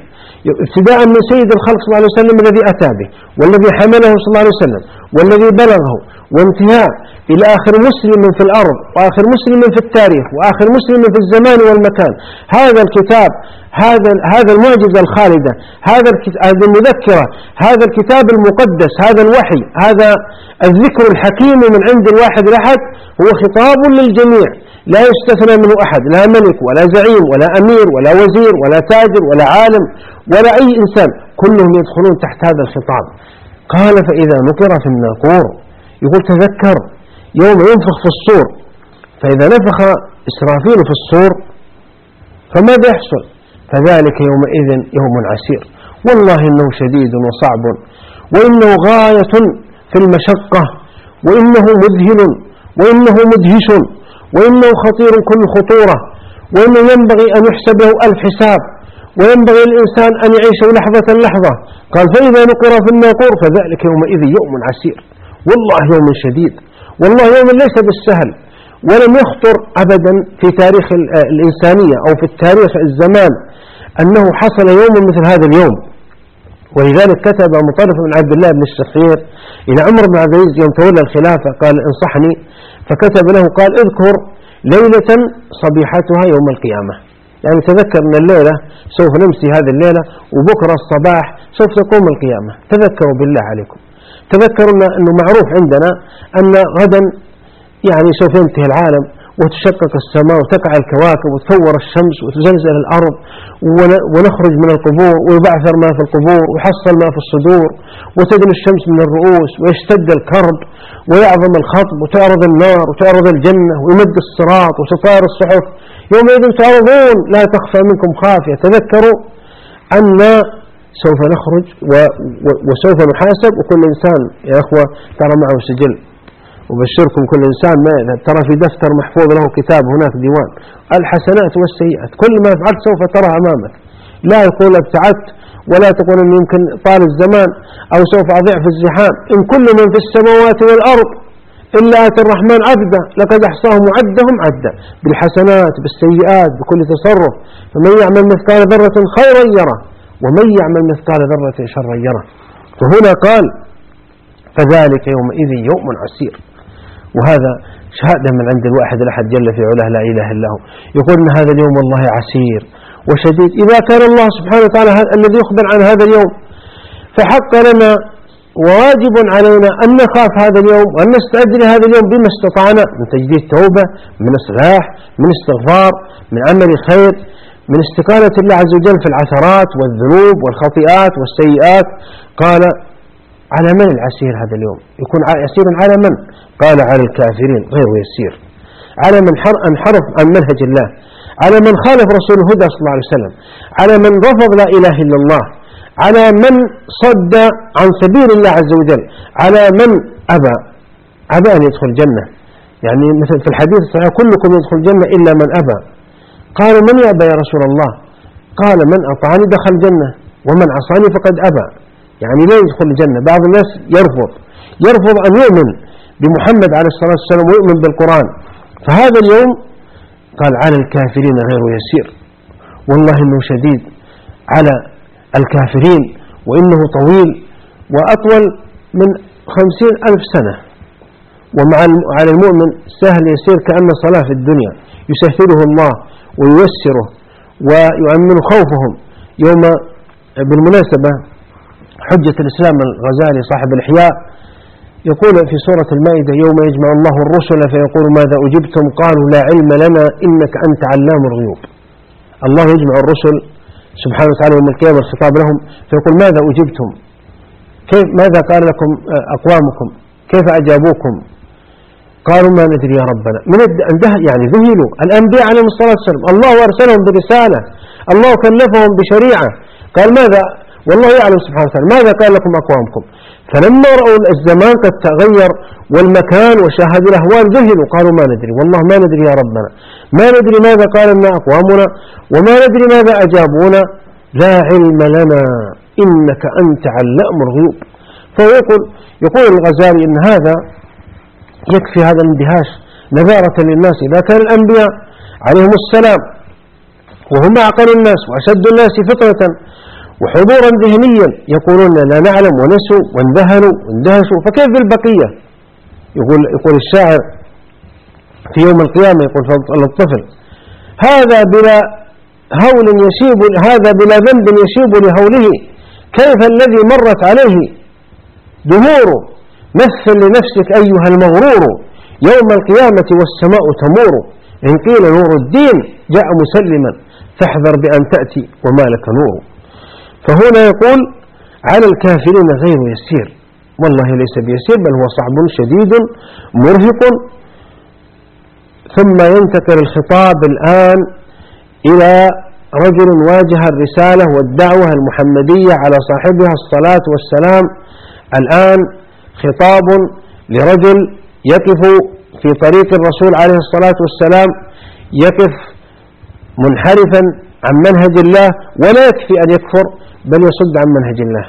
ابتداء من سيد الخلق صلى الله عليه وسلم الذي أتى به والذي حمله صلى الله عليه وسلم والذي بلغه وانتهاء إلى آخر مسلم في الأرض وآخر مسلم في التاريخ وآخر مسلم في الزمان والمكان. هذا الكتاب هذا هذا المعجزة الخالدة هذا هذه المذكرة هذا الكتاب المقدس هذا الوحي هذا الذكر الحكيم من عند الواحد الأحد هو خطاب للجميع. لا يستثنى منه أحد لا ملك ولا زعيم ولا أمير ولا وزير ولا تاجر ولا عالم ولا أي إنسان. كلهم يدخلون تحت هذا الخطاب. قال فإذا نكر في الناقور يقول تذكر يوم ينفخ في الصور. فإذا نفخ إسرافيل في الصور فماذا يحصل؟ فذلك يومئذ يوم عسير. والله إنه شديد وصعب وإنه غاية في المشقة وإنه مذهل وإنه مدهش وإنه خطير كل خطورة وإنه ينبغي أن يحسب له ألف حساب وينبغي الإنسان أن يعيش لحظة لحظة. قال فإذا نقر في الناقور فذلك يومئذ يوم عسير. والله يوم شديد. والله يوم ليس بالسهل ولم يخطر أبدا في تاريخ الإنسانية أو في التاريخ الزمان أنه حصل يوم مثل هذا اليوم. ولذلك كتب مطرف بن عبد الله بن الشخير إلى عمر بن عبد العزيز يوم تولى الخلافة قال انصحني. فكتب له قال اذكر ليلة صبيحتها يوم القيامة. يعني تذكر أن الليلة سوف نمسي هذه الليلة وبكرة الصباح سوف تقوم القيامة. تذكروا بالله عليكم. تذكروا أنه معروف عندنا أن غدا يعني سوف ينتهي العالم وتشقق السماء وتقع الكواكب وتثور الشمس وتزلزل الأرض ونخرج من القبور ويبعثر ما في القبور ويحصل ما في الصدور وتدني الشمس من الرؤوس ويشتد الكرب ويعظم الخطب وتعرض النار وتعرض الجنة ويمد الصراط وتطار الصحف. يومئذ تعرضون لا تخفى منكم خافية. تذكروا أن سوف نخرج وسوف نحاسب وكل إنسان يا أخوة ترى معه سجل. وبشركم كل إنسان ما ترى في دفتر محفوظ له كتاب هناك ديوان. الحسنات والسيئات كل ما فعلت سوف ترى أمامك. لا يقول ابتعدت ولا تقول أن يمكن طال الزمان أو سوف أضيع في الزحام. إن كل من في السماوات والأرض إلا آتي الرحمن عبدا لقد أحصاهم وعدهم عدا. بالحسنات بالسيئات بكل تصرف. فمن يعمل مثقال ذرة خيرا يره. ومن يعمل مثقال ذرة شرا يره. فهنا قال فذلك يومئذ يوم عسير. وهذا شهادة من عند الواحد الأحد جل في علاه لا إله إلا هو. يقول أن هذا اليوم والله عسير وشديد. إذا كان الله سبحانه وتعالى الذي يخبر عن هذا اليوم فحق لنا واجب علينا أن نخاف هذا اليوم وأن نستعد لهذا اليوم بما استطعنا من تجديد توبة من إصلاح من استغفار من عمل خير. من استقالة الله عز وجل في العثرات والذنوب والخطيئات والسيئات. قال على من العسير هذا اليوم؟ يكون يسير على من؟ قال على الكافرين غير يسير. على من انحرف عن منهج الله. على من خالف رسول الهدى صلى الله عليه وسلم. على من رفض لا إله إلا الله. على من صد عن سبيل الله عز وجل. على من أبى أبى أن يدخل الجنة. يعني مثل في الحديث الصحيح كلكم يدخل الجنة إلا من أبى. قال من يأبى يا رسول الله؟ قال من أطعني دخل الجنة ومن عصاني فقد أبى. يعني لا يدخل الجنة بعض الناس يرفض. يرفض أن يؤمن بمحمد عليه الصلاة والسلام ويؤمن بالقرآن. فهذا اليوم قال على الكافرين غير يسير. والله إنه شديد على الكافرين وإنه طويل وأطول من خمسين ألف سنة. ومع على المؤمن سهل يسير كأن صلاة في الدنيا. يسهله الله وييسره ويؤمن خوفهم. يوم بالمناسبة حجة الإسلام الغزالي صاحب الإحياء يقول في سورة المائدة يوم يجمع الله الرسل فيقول ماذا أجبتم؟ قالوا لا علم لنا إنك أنت علام الغيوب. الله يجمع الرسل سبحانه وتعالى يوم القيامة الخطاب لهم فيقول ماذا أجبتم؟ كيف ماذا قال لكم أقوامكم؟ كيف أجابوكم؟ قالوا ما ندري يا ربنا. من يعني ذهلوا الأنبياء عليهم الصلاة والسلام. الله أرسلهم برسالة. الله كلفهم بشريعة. قال ماذا؟ والله يعلم سبحانه وتعالى. ماذا قال لكم أقوامكم؟ فلما رأوا الزمان قد تغير والمكان وشاهدوا الأهوال ذهلوا قالوا ما ندري. والله ما ندري يا ربنا. ما ندري ماذا قال لنا أقوامنا. وما ندري ماذا أجابونا. لا علم لنا. إنك أنت علام الغيوب. فهو يقول, يقول الغزالي إن هذا يكفي هذا الاندهاش نذارة للناس. إذا كان الأنبياء عليهم السلام وهم أعقل الناس وأشد الناس فطرة وحضورا ذهنيا يقولون لا نعلم ونسوا وانذهلوا واندهشوا. فكيف بالبقية؟ يقول, يقول الشاعر في يوم القيامة يقول للطفل هذا بلا هول يشيب هذا بلا ذنب يشيب لهوله. كيف الذي مرت عليه دهور مثل لنفسك أيها المغرور يوم القيامة والسماء تمور. إن قيل نور الدين جاء مسلما فاحذر بأن تأتي وما لك نور. فهنا يقول على الكافرين غير يسير. والله ليس بيسير بل هو صعب شديد مرهق. ثم ينتقل الخطاب الآن إلى رجل واجه الرسالة والدعوة المحمدية على صاحبها الصلاة والسلام. الآن خطاب لرجل يقف في طريق الرسول عليه الصلاة والسلام يقف منحرفا عن منهج الله ولا يكفي أن يكفر بل يصد عن منهج الله.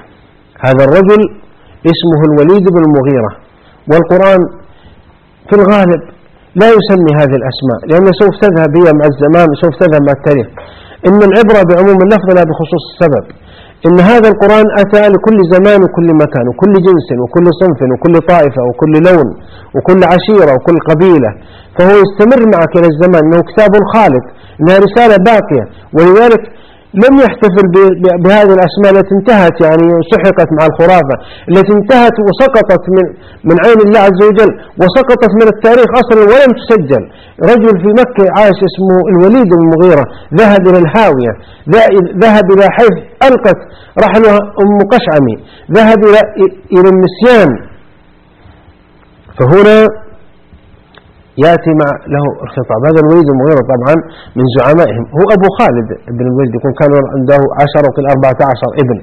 هذا الرجل اسمه الوليد بن المغيرة. والقرآن في الغالب لا يسمي هذه الأسماء لأنه سوف تذهب هي مع الزمان سوف تذهب مع التاريخ. إن العبرة بعموم اللفظ لا بخصوص السبب. إن هذا القرآن أتى لكل زمان وكل مكان وكل جنس وكل صنف وكل طائفة وكل لون وكل عشيرة وكل قبيلة. فهو يستمر معك إلى الزمان إنه كتاب خالد إنها رسالة باقية. ولذلك لم يحتفل بهذه الأسماء التي انتهت يعني سحقت مع الخرافة التي انتهت وسقطت من من عين الله عز وجل وسقطت من التاريخ أصلا ولم تسجل. رجل في مكة عاش اسمه الوليد المغيرة ذهب إلى الهاوية ذهب إلى حيث ألقت رحلها أم قشعمي ذهب إلى النسيان. فهنا يأتي مع له الخطاب. هذا الوليد المغيرة طبعا من زعمائهم. هو أبو خالد بن الوليد يكون كان عنده عشرة في الأربعة عشر ابن.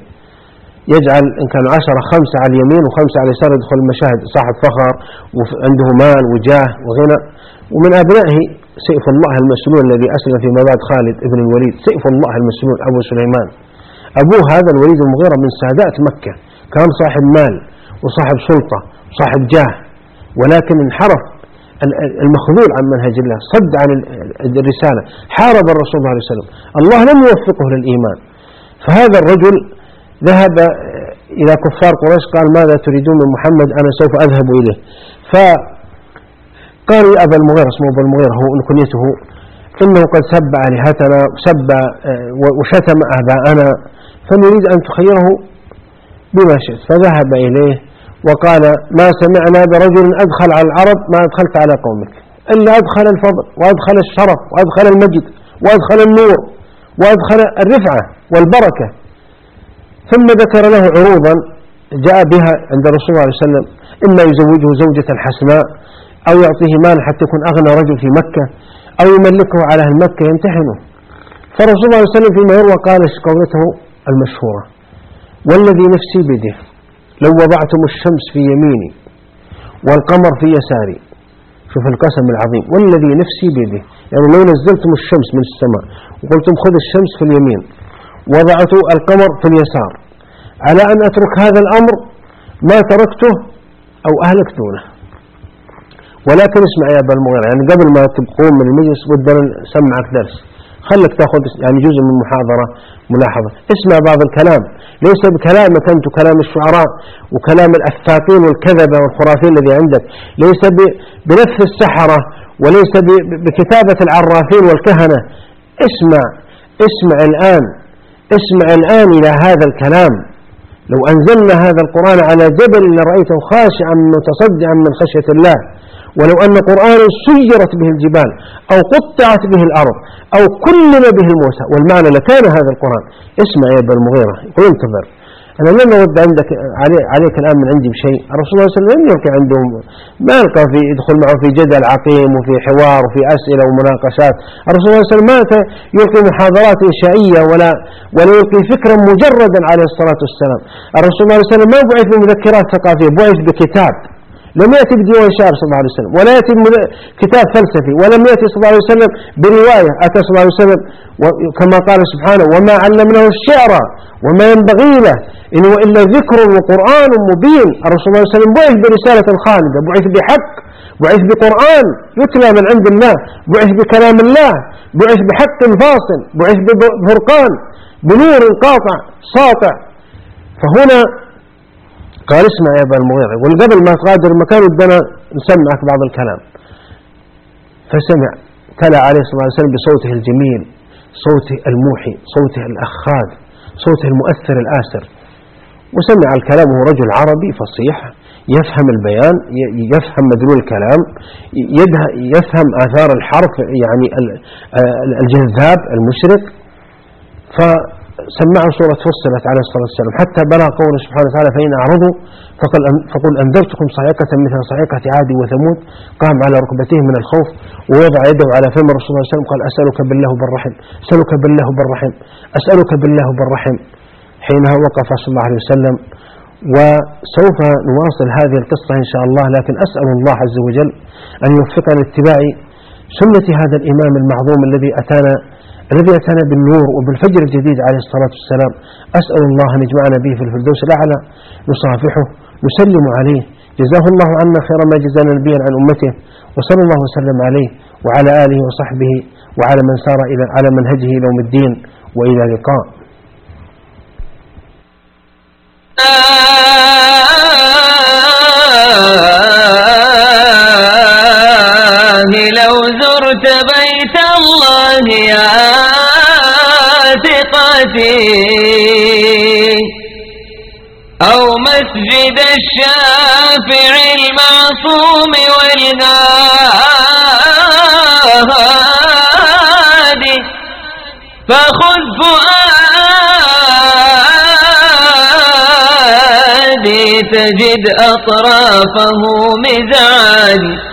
يجعل إن كانوا عشرة خمسة على اليمين وخمسة على اليسار يدخل المشاهد صاحب فخر وعنده مال وجاه وغنى. ومن أبنائه سيف الله المسلول الذي أسلم في مباد خالد ابن الوليد سيف الله المسلول أبو سليمان. أبوه هذا الوليد المغيرة من سادات مكة. كان صاحب مال وصاحب سلطة وصاحب جاه ولكن انحرف المخذول عن منهج الله صد عن الرسالة. حارب الرسول صلى الله عليه وسلم. الله لم يوفقه للإيمان. فهذا الرجل ذهب إلى كفار قريش قال ماذا تريدون من محمد؟ أنا سوف أذهب إليه. فقال يا أبا المغيرة اسمه أبا المغيرة هو كنيته إنه قد سب آلهتنا سب وشتم آباءنا فنريد أن تخيره بما شئت. فذهب إليه. وقال ما سمعنا برجل أدخل على العرب ما أدخلت على قومك إلا أدخل الفضل وأدخل الشرف وأدخل المجد وأدخل النور وأدخل الرفعة والبركة. ثم ذكر له عروضا جاء بها عند الرسول صلى الله عليه وسلم إما يزوجه زوجة حسناء أو يعطيه مال حتى يكون أغنى رجل في مكة أو يملكه على أهل مكة يمتحنه. فالرسول صلى الله عليه وسلم فيما يروى قال قولته المشهورة؟ والذي نفسي بيده. لو وضعتم الشمس في يميني والقمر في يساري. شوف القسم العظيم. والذي نفسي بيده. يعني لو نزلتم الشمس من السماء وقلتم خذ الشمس في اليمين وضعت القمر في اليسار على أن أترك هذا الأمر ما تركته أو أهلك دونه. ولكن اسمع يا أبا المغيرة يعني قبل ما تقوم من المجلس ودنا نسمعك درس. خلك تأخذ يعني جزء من محاضرة ملاحظة. اسمع بعض الكلام. ليس بكلامك أنت وكلام الشعراء وكلام الأفاقين والكذبة والخرافين الذي عندك. ليس بنفس السحرة وليس بكتابة العرافين والكهنة. اسمع اسمع الآن اسمع الآن إلى هذا الكلام. لو أنزلنا هذا القرآن على جبل لرأيته خاشعا متصدعا من خشية الله. ولو أن قرآنا سيرت به الجبال أو قطعت به الأرض أو كلم به الموسى والمعنى لكان هذا القرآن. اسمع يا ابن المغيرة يقول انتظر. أنا لم أود عندك عليك الآن من عندي بشيء. الرسول صلى الله عليه وسلم لم يلقي عندهم ما يلقى في يدخل معه في جدل عقيم وفي حوار وفي أسئلة ومناقشات. الرسول صلى الله عليه وسلم ما يلقي محاضرات إنشائية ولا ولا يلقي فكرا مجردا عليه الصلاة والسلام. الرسول صلى الله عليه وسلم ما بعث بمذكرات ثقافية بعث بكتاب. لم يأتي بديوان شعر صلى الله عليه وسلم ولا يأتي كتاب فلسفي ولم يأتي صلى الله عليه وسلم برواية أتى صلى الله عليه وسلم كما قال سبحانه وما علمناه الشعر وما ينبغي له إن هو إلا ذكر وقرآن مبين. الرسول صلى الله عليه وسلم بعث برسالة خالدة بعث بحق بعث بقرآن يتلى من عند الله بعث بكلام الله بعث بحق فاصل بعث بفرقان بنور قاطع ساطع. فهنا قال اسمع يا أبا المغيرة. يقول قبل ما تغادر المكان ودنا نسمعك بعض الكلام. فسمع تلا عليه الصلاة والسلام بصوته الجميل صوته الموحي صوته الأخاذ صوته المؤثر الآسر. وسمع الكلام وهو رجل عربي فصيح يفهم البيان يفهم مدلول الكلام يفهم آثار الحرف يعني الجذاب المشرق. فسمعه سورة فصلت عليه الصلاة والسلام. حتى بلغ قوله سبحانه وتعالى فإن أعرضوا فقل, فقل أنذرتكم صعقة مثل صعقة عاد وثمود قام على ركبتيه من الخوف ووضع يده على فم الرسول صلى الله عليه وسلم قال أسألك بالله بالرحم أسألك بالله بالرحم أسألك بالله بالرحم. حينها وقف صلى الله عليه وسلم وسوف نواصل هذه القصة إن شاء الله لكن أسأل الله عز وجل أن يوفقنا لاتباع سنة هذا الإمام المعظوم الذي أتانا الذي أتانا بالنور وبالفجر الجديد عليه الصلاة والسلام. أسأل الله أن يجمعنا به في الفردوس الأعلى نصافحه نسلم عليه. جزاه الله عنا خير ما جزانا نبيا عن أمته وصلى الله وسلم عليه وعلى آله وصحبه وعلى من سار إلى على منهجه إلى يوم الدين وإلى لقاء لو زرت بيت الله يا ثقتي أو مسجد الشافع المعصوم والهادي فخذ فؤادي تجد أطرافه مزعاج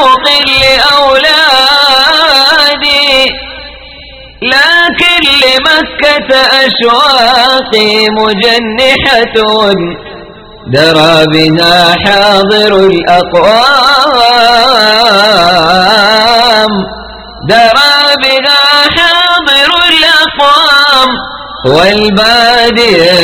شوق لأولادي لكن لمكة أشواقي مجنحة درى بنا حاضر الأقوام. درى بنا حاضر الأقوام. والبادية